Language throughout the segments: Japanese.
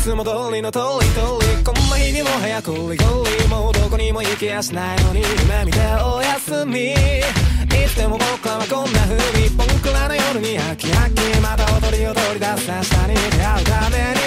つも通りの通り通りこんな日々も早くリゴリもうどこにも行きやしないのに夢見ておやすみいつでも僕らはこんな風に僕らの夜に飽き飽きまた踊りを取り出す明日に出会うために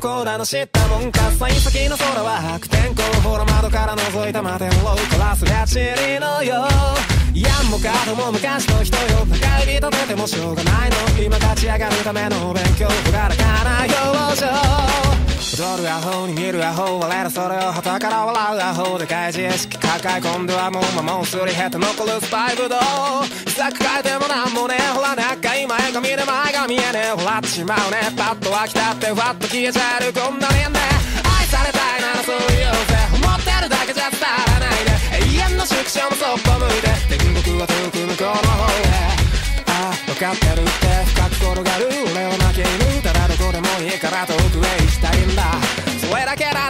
あらのこらの知ったもんか幸先の空は白天候ほら窓から覗いた摩天楼からすれちりのよやんもかとも昔の人よ。中指立ててもしょうがないの。今立ち上がるための勉強。ほがら踊るアホに見るアホ我らそれを旗から笑うアホでかい自意識抱え込んではもう間もすり減って残るスパイブドウさ変えてもなんもねえほら中今前髪で前が見えねえ笑ってしまうねパッと飽きたってふわっと消えちゃえるこんなにね愛されたいならそう言おうぜ思ってるだけじゃ伝わらないで永遠の縮小もそっぽ向いて天国は遠く向こうの方へああ分かってる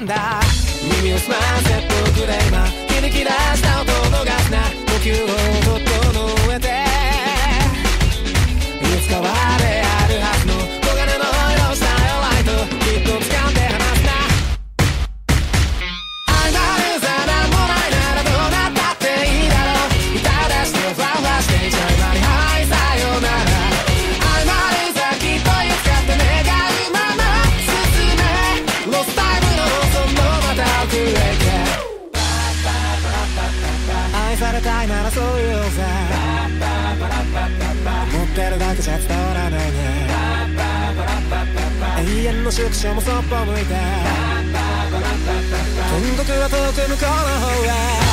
なんだ耳を澄ませ僕されたいならそう言おうぜ持ってるだけじゃ伝わらないね。永遠の宿舎もそっぽ向いて天国は遠く向こうの方へ